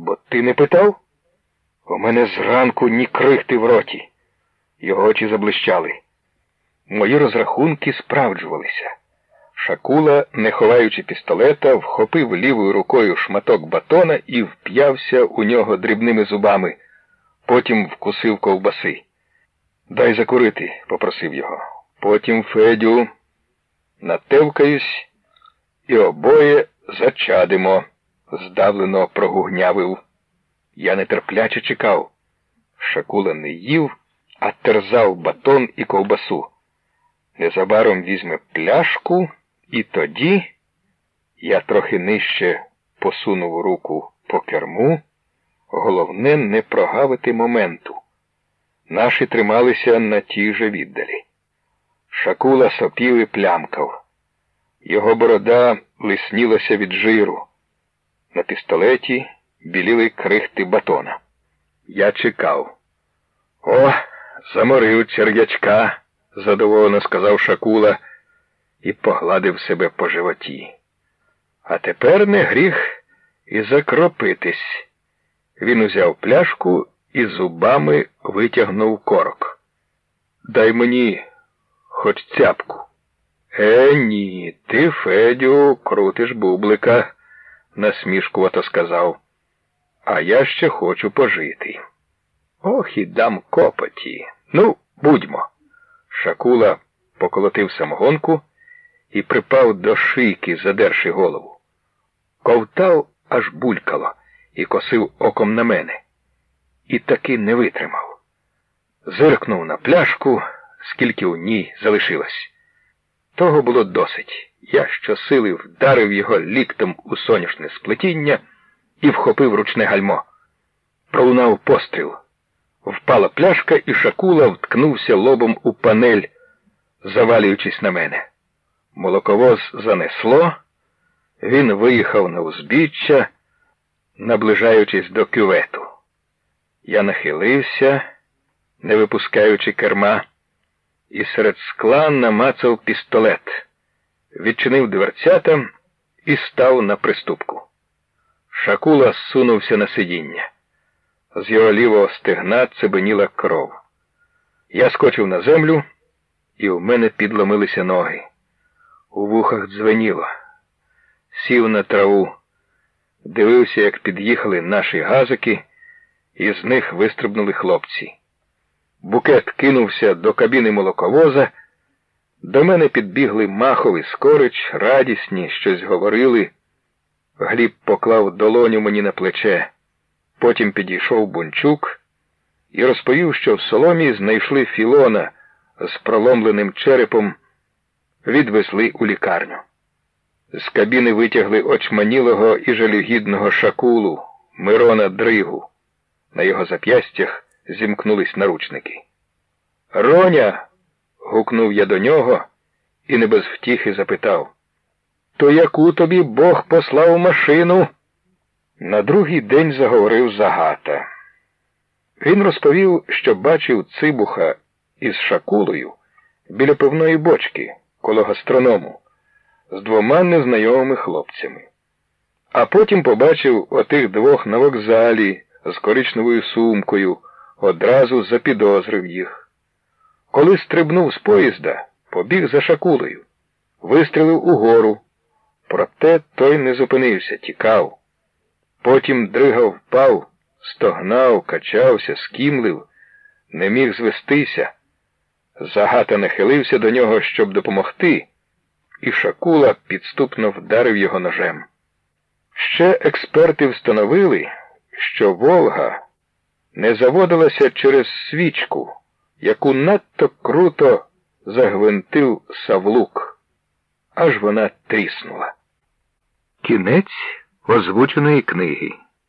Бо ти не питав? У мене зранку ні крихти в роті. Його очі заблищали. Мої розрахунки справджувалися. Шакула, не ховаючи пістолета, вхопив лівою рукою шматок батона і вп'явся у нього дрібними зубами, потім вкусив ковбаси. Дай закурити, попросив його. Потім Федю натевкаюсь і обоє зачадимо, здавлено прогугнявив. Я нетерпляче чекав. Шакула не їв, а терзав батон і ковбасу. Незабаром візьме пляшку, і тоді я трохи нижче посунув руку по керму. Головне не прогавити моменту. Наші трималися на тій же віддалі. Шакула сопів і плямкав. Його борода лиснілася від жиру. На пістолеті біліли крихти батона. Я чекав. О, заморив черв'ячка, задоволено сказав Шакула і погладив себе по животі. А тепер не гріх і закропитись. Він узяв пляшку і зубами витягнув корок. Дай мені хоч цяпку. Е, ні, ти, Федю, крутиш бублика, насмішкувато сказав. А я ще хочу пожити. Ох і дам копоті. Ну, будьмо. Шакула поколотив самогонку і припав до шийки, задерши голову. Ковтав аж булькало і косив оком на мене. І таки не витримав. Зиркнув на пляшку, скільки у ній залишилось. Того було досить. Я щосили вдарив його ліктем у соняшне сплетіння і вхопив ручне гальмо. Пролунав постріл. Впала пляшка, і Шакула вткнувся лобом у панель, завалюючись на мене. Молоковоз занесло, він виїхав на узбіччя, наближаючись до кювету. Я нахилився, не випускаючи керма, і серед скла намацав пістолет, відчинив дверцята і став на приступку. Шакула сунувся на сидіння. З його лівого стегна цебеніла кров. Я скочив на землю, і в мене підломилися ноги. У вухах дзвеніло. Сів на траву, дивився, як під'їхали наші газики, і з них вистрибнули хлопці. Букет кинувся до кабіни молоковоза. До мене підбігли Махов і Скорич, радісні, щось говорили. Гліб поклав долоню мені на плече. Потім підійшов бунчук і розповів, що в соломі знайшли Філона з проломленим черепом, відвезли у лікарню. З кабіни витягли очманілого і жалюгідного шакулу Мирона Дригу. На його зап'ястях зімкнулись наручники. Роня. Гукнув я до нього і не без втіхи запитав. То яку тобі Бог послав машину? На другий день заговорив Загата. Він розповів, що бачив цибуха із шакулою біля пивної бочки коло гастроному з двома незнайомими хлопцями. А потім побачив отих двох на вокзалі з коричневою сумкою, одразу запідозрив їх. Коли стрибнув з поїзда, побіг за шакулею, вистрілив угору. Проте той не зупинився, тікав. Потім дрига впав, стогнав, качався, скімлив, не міг звестися. Загата нахилився до нього, щоб допомогти, і Шакула підступно вдарив його ножем. Ще експерти встановили, що Волга не заводилася через свічку, яку надто круто загвинтив Савлук, аж вона тріснула. Кінець озвученої книги